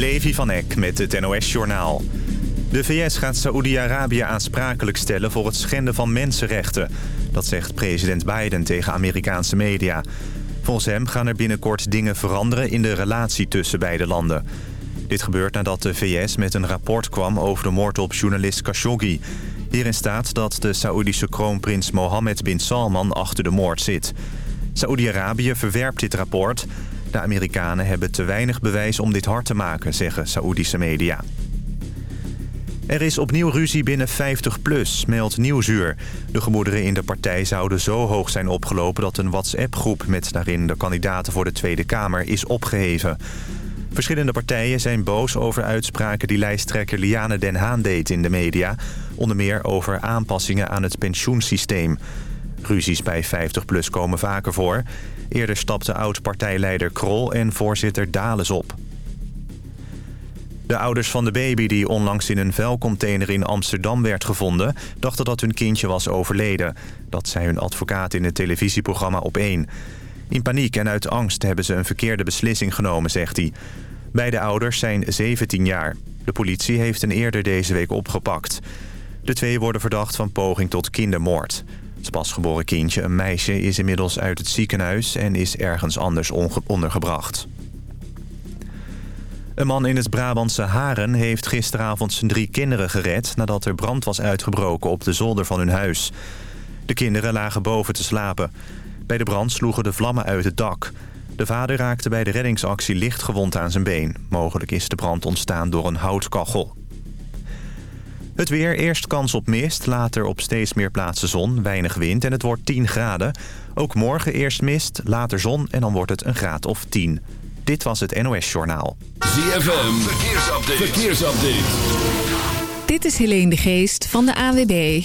Levi van Eck met het NOS-journaal. De VS gaat Saoedi-Arabië aansprakelijk stellen voor het schenden van mensenrechten. Dat zegt president Biden tegen Amerikaanse media. Volgens hem gaan er binnenkort dingen veranderen in de relatie tussen beide landen. Dit gebeurt nadat de VS met een rapport kwam over de moord op journalist Khashoggi. Hierin staat dat de Saoedische kroonprins Mohammed bin Salman achter de moord zit. Saoedi-Arabië verwerpt dit rapport. De Amerikanen hebben te weinig bewijs om dit hard te maken, zeggen Saoedische media. Er is opnieuw ruzie binnen 50PLUS, meldt Nieuwsuur. De gemoederen in de partij zouden zo hoog zijn opgelopen... dat een WhatsApp-groep met daarin de kandidaten voor de Tweede Kamer is opgeheven. Verschillende partijen zijn boos over uitspraken die lijsttrekker Liane Den Haan deed in de media. Onder meer over aanpassingen aan het pensioensysteem. Ruzies bij 50PLUS komen vaker voor. Eerder stapte oud-partijleider Krol en voorzitter Dales op. De ouders van de baby die onlangs in een vuilcontainer in Amsterdam werd gevonden... dachten dat hun kindje was overleden. Dat zei hun advocaat in het televisieprogramma Op1. In paniek en uit angst hebben ze een verkeerde beslissing genomen, zegt hij. Beide ouders zijn 17 jaar. De politie heeft hen eerder deze week opgepakt. De twee worden verdacht van poging tot kindermoord. Het pasgeboren kindje, een meisje, is inmiddels uit het ziekenhuis... en is ergens anders ondergebracht. Een man in het Brabantse Haren heeft gisteravond zijn drie kinderen gered... nadat er brand was uitgebroken op de zolder van hun huis. De kinderen lagen boven te slapen. Bij de brand sloegen de vlammen uit het dak. De vader raakte bij de reddingsactie licht gewond aan zijn been. Mogelijk is de brand ontstaan door een houtkachel. Het weer, eerst kans op mist, later op steeds meer plaatsen zon, weinig wind en het wordt 10 graden. Ook morgen eerst mist, later zon en dan wordt het een graad of 10. Dit was het NOS Journaal. ZFM, verkeersupdate. verkeersupdate. Dit is Helene de Geest van de AWB.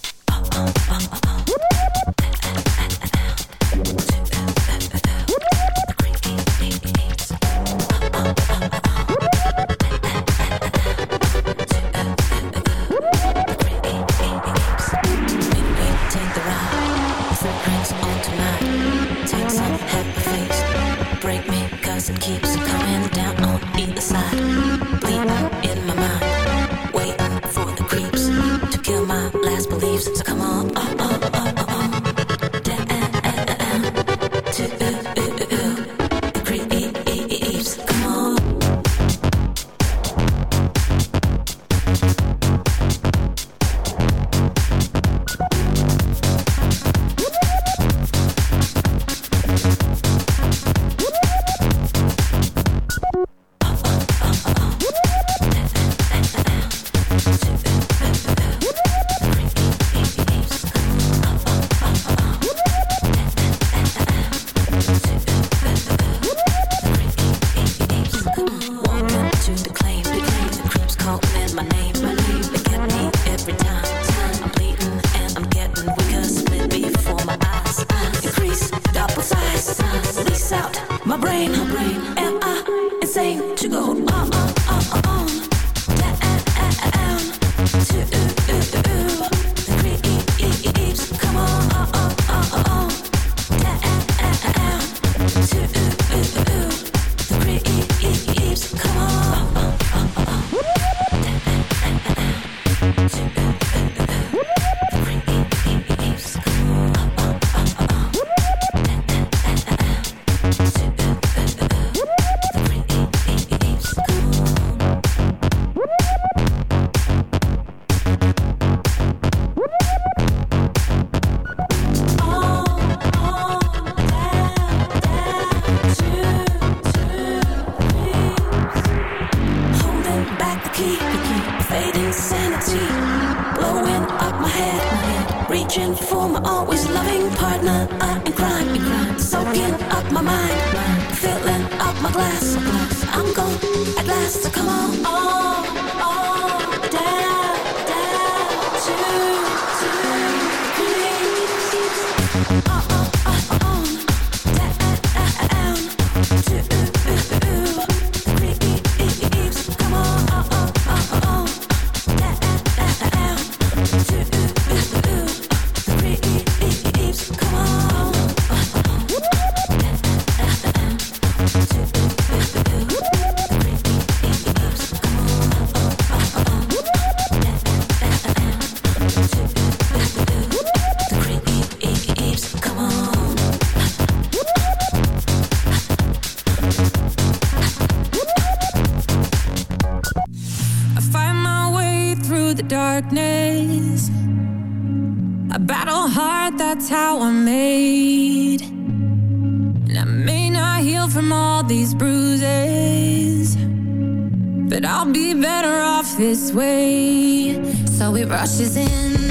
from all these bruises. But I'll be better off this way. So it rushes in.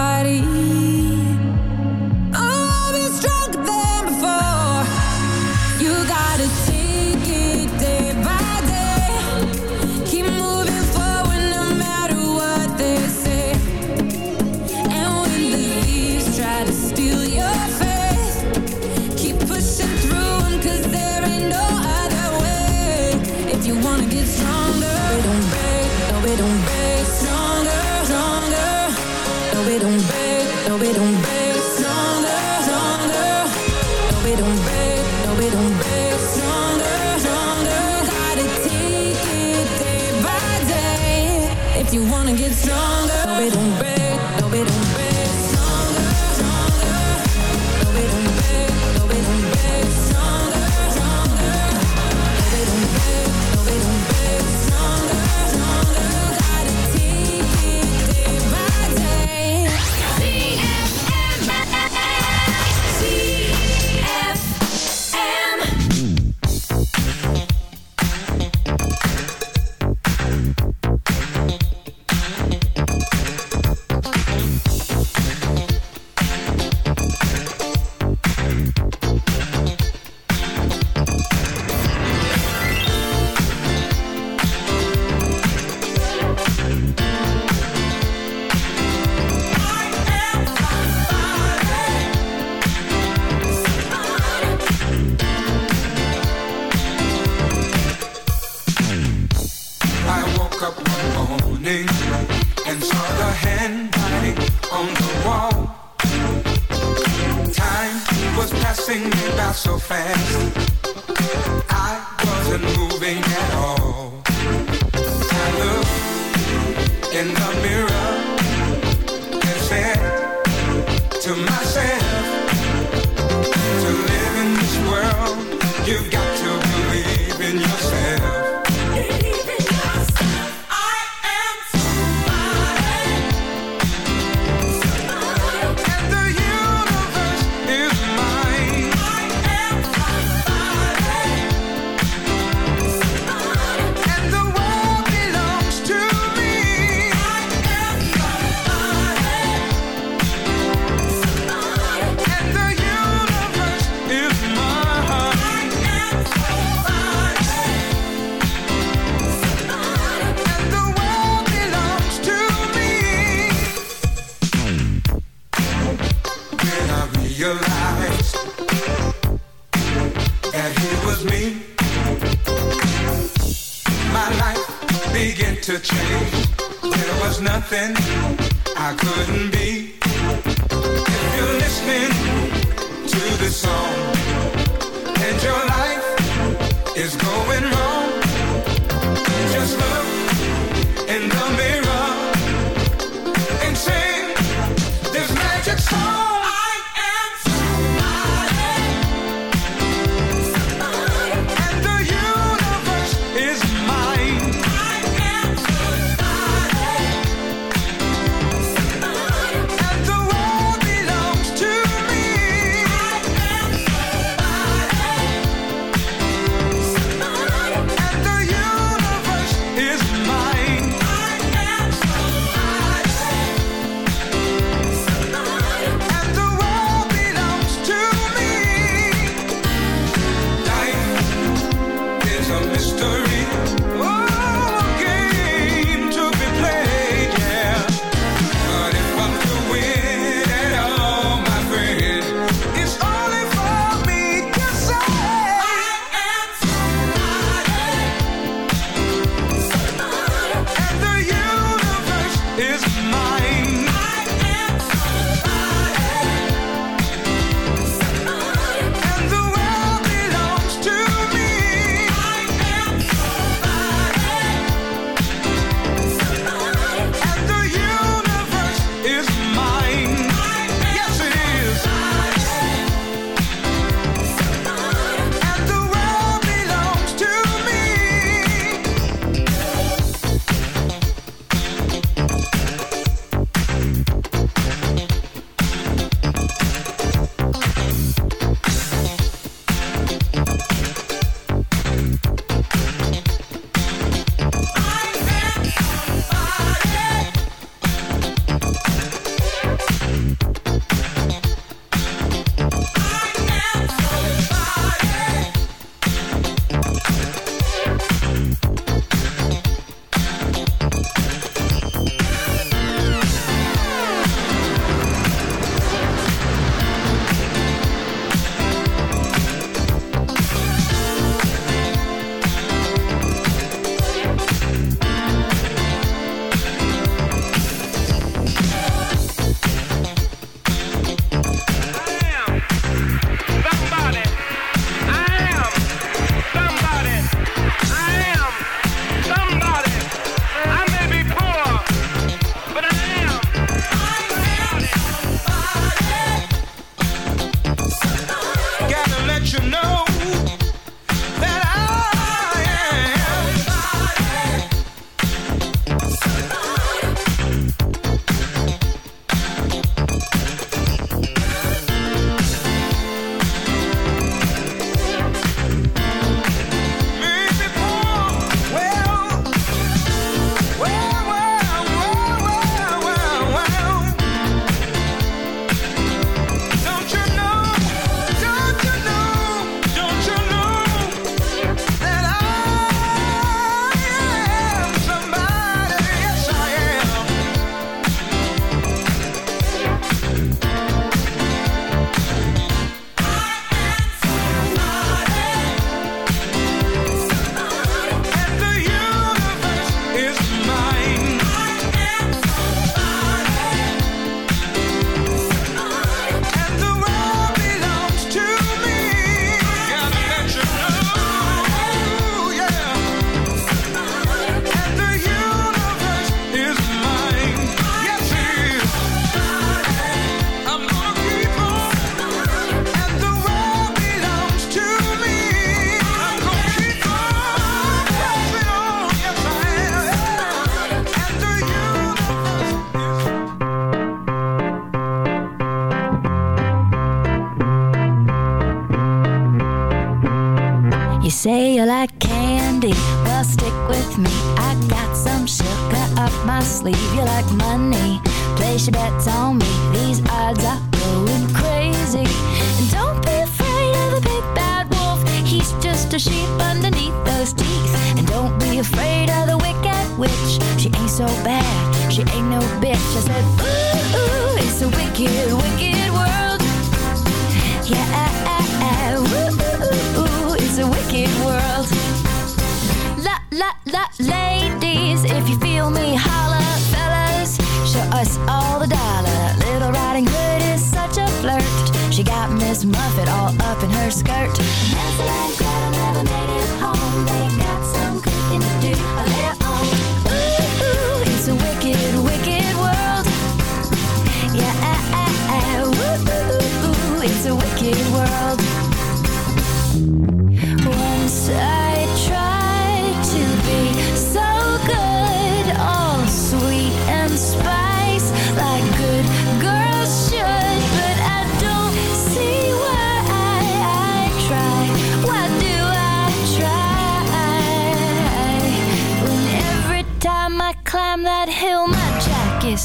skirt.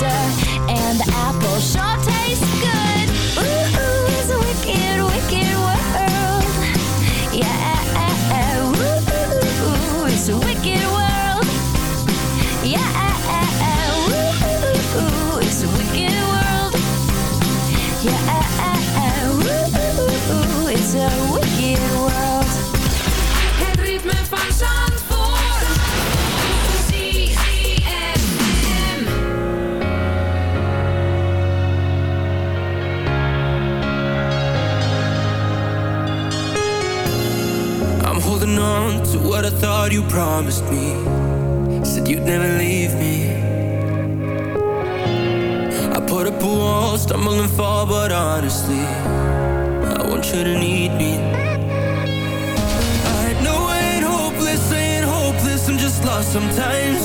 death promised me. Said you'd never leave me. I put up a wall, stumble and fall But honestly, I want you to need me. I know I ain't hopeless, I ain't hopeless I'm just lost sometimes.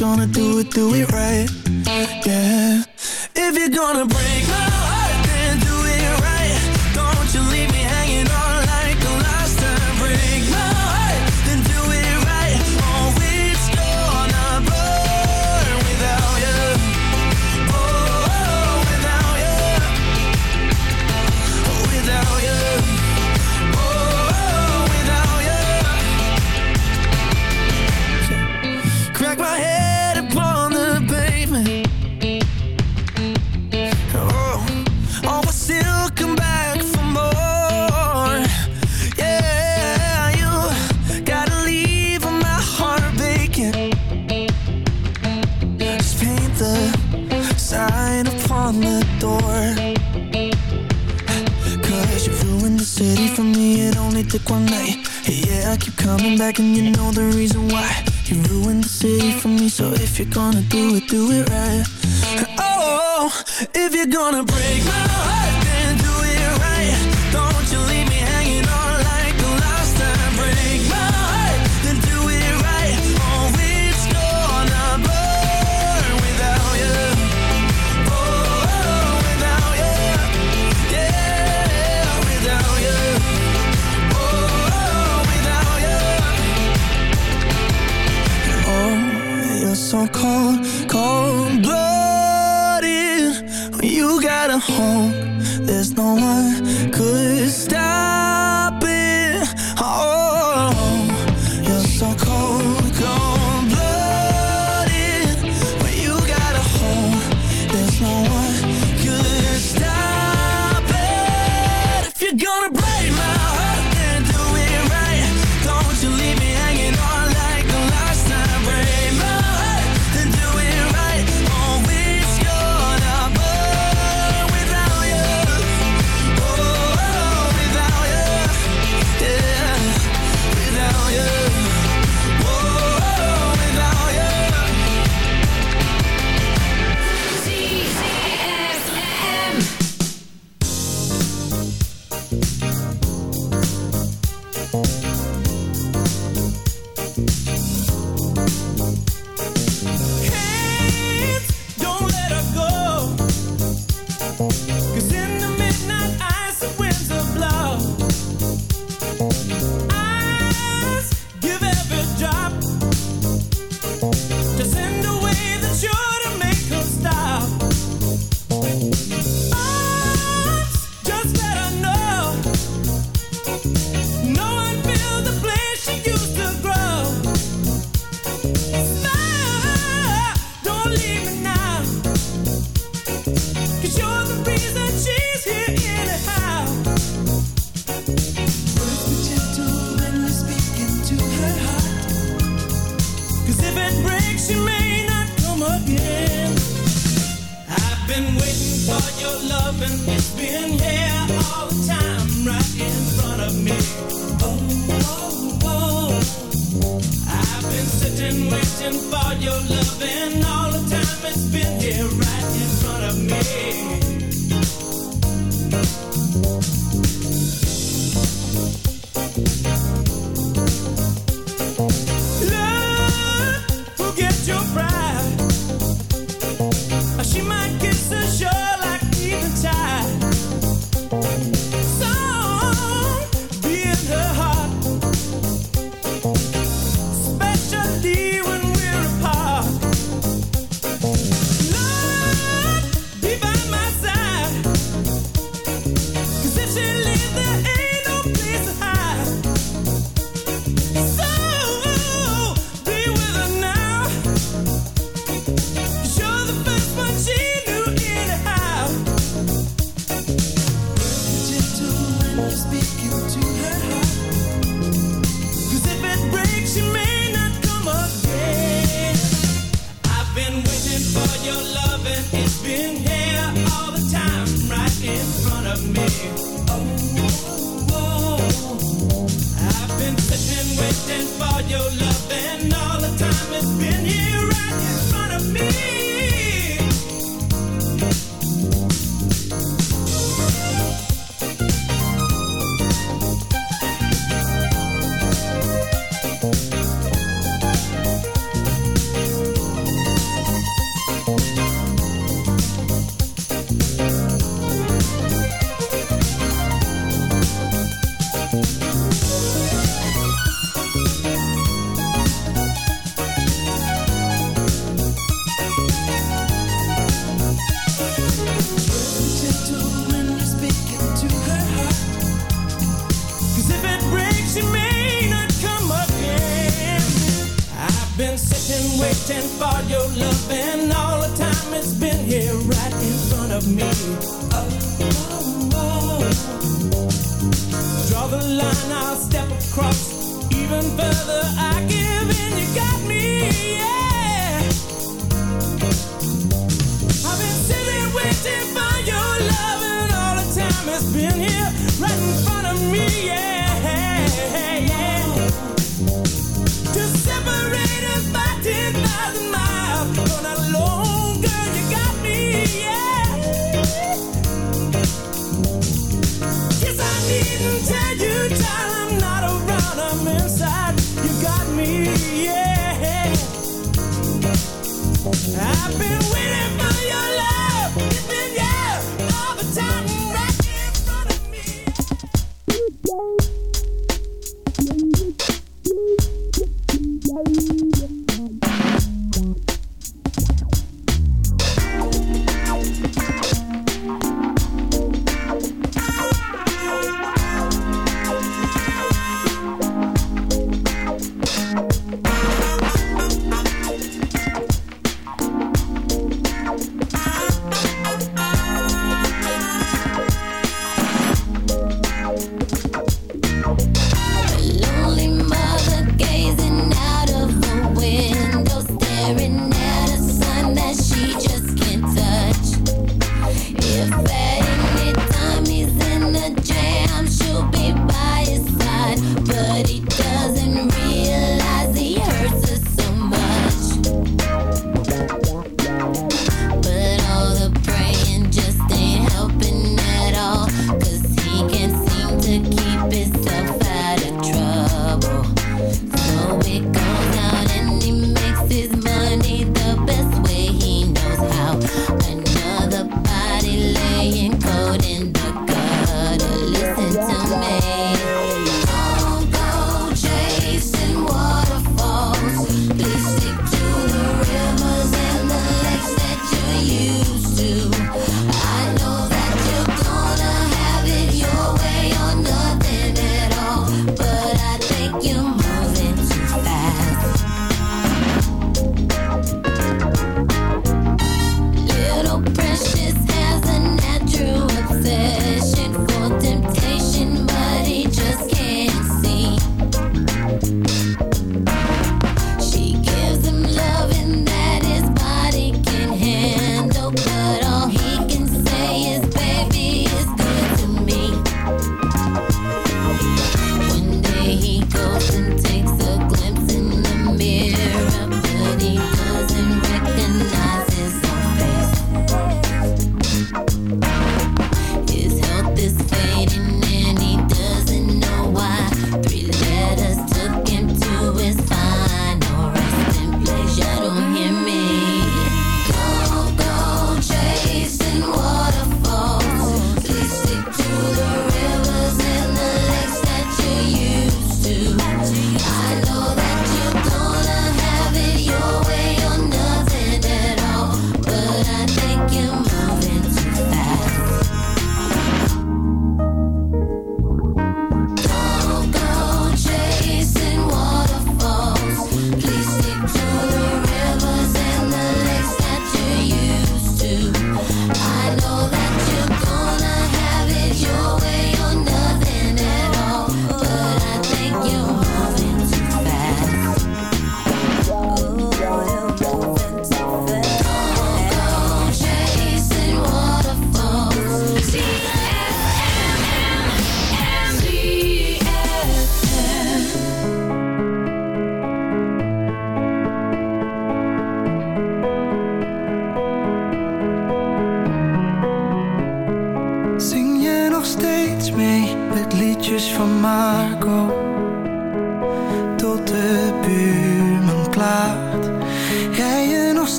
gonna do it, do it right. Yeah. If you're gonna she may not come again. I've been waiting for your love and it's been here all the time, right in front of me. Oh, oh, oh. I've been sitting waiting for your love and all the time it's been here right in front of me.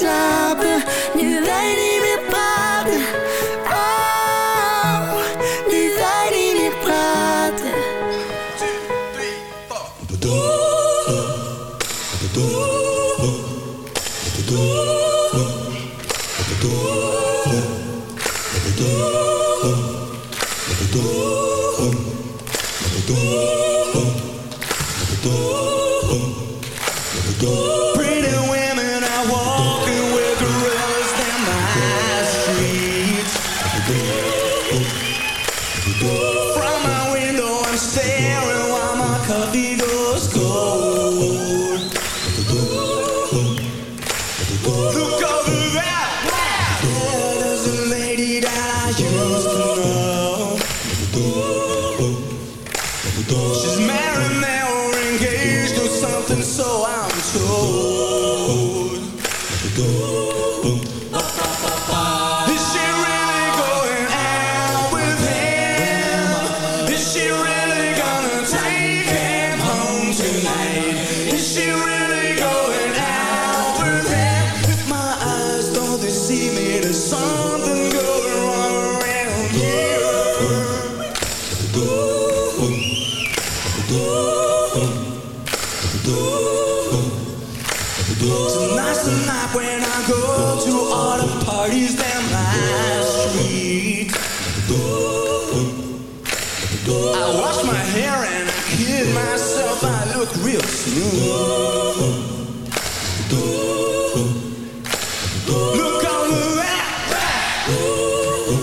slide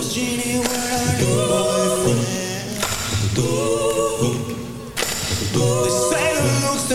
They say the looks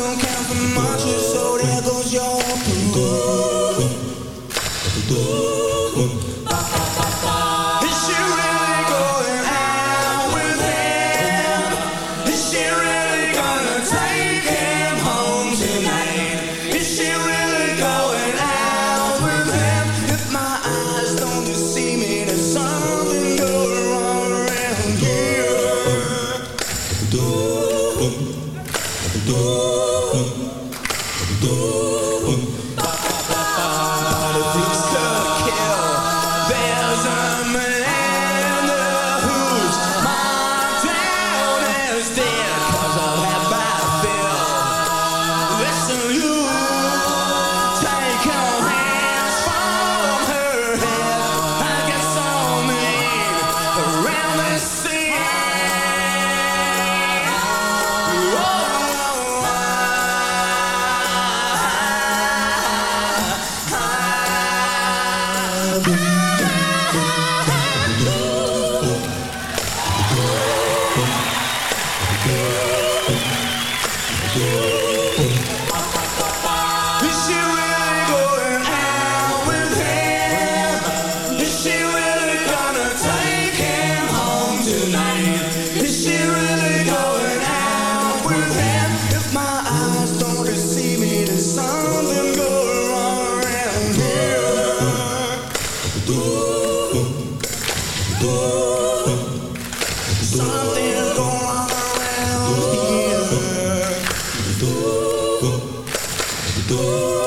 Ooh.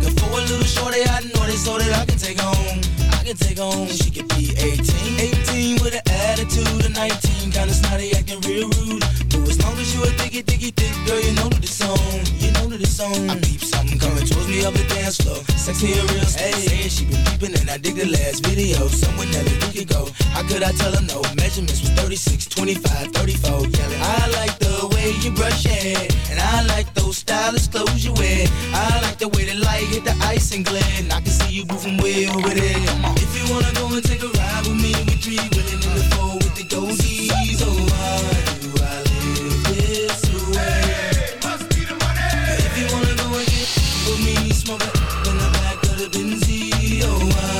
Looking for a little shorty, I know it so that I can take home. I can take home. She could be 18, 18 with an attitude of 19, kinda snotty, acting real rude. But as long as you a diggy, diggy, thick girl, you know that it's on. You know that it's on. I peep something coming towards me up the dance floor. Sexy and real, hey, saying she been peeping and I dig the last video. Somewhere Nelly we could go. How could I tell her no? Measurements was 36, 25, 34. Yelling, I like the way you brush your hair, and I like those stylish clothes you wear. I like the way the light hit the ice and glint. I can see you moving way over there. If you wanna go and take a ride with me, we three willing in the four with the goldies. Oh, why do I live this way? Must be the money. If you wanna go and get with me, smoke it in the back of the Benzie. Oh, why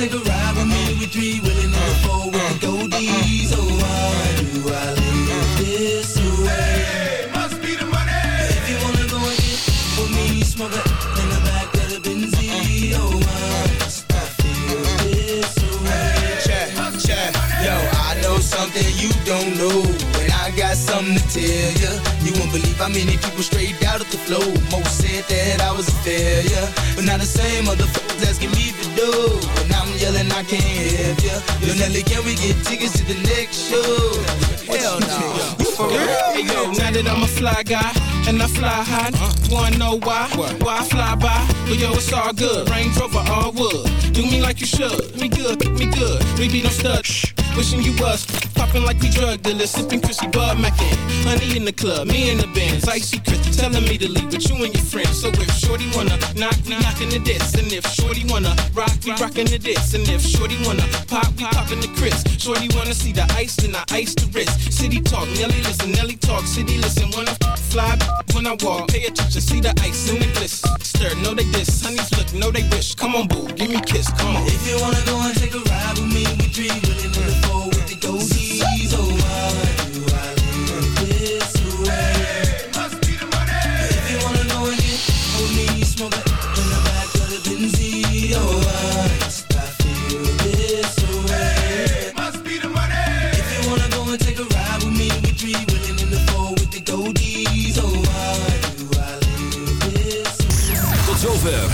take a something to tell ya. You won't believe how many people straight out of the flow. Most said that I was a failure. But now the same motherfuckers asking me to do. And I'm yelling, I can't help ya. Yo, Nelly, can we get tickets to the next show? Hell no. For real? Hey, yo, now that I'm a fly guy and I fly high, wanna know why? Why I fly by? But yo, it's all good. Range Rover, all wood. Do me like you should. Me good, me good. We be no stud. Wishing you was popping like we drug dealers, sipping Chrissy Bud Mackin. Honey in the club, me in the Benz, icy Chris telling me to leave with you and your friends. So if Shorty wanna knock, we knockin' the diss, and if Shorty wanna rock, we rockin' the diss, and if Shorty wanna pop, we poppin' the Chris. Shorty wanna see the ice, then I ice the wrist. City talk, Nelly Nelly talk, city listen. When I fly, when I walk, pay attention, see the ice and the bliss. Stir, know they diss, honeys look, know they wish. Come on, boo, give me kiss, come on. If you wanna go and take a ride with me, we three in the four with the. Oh,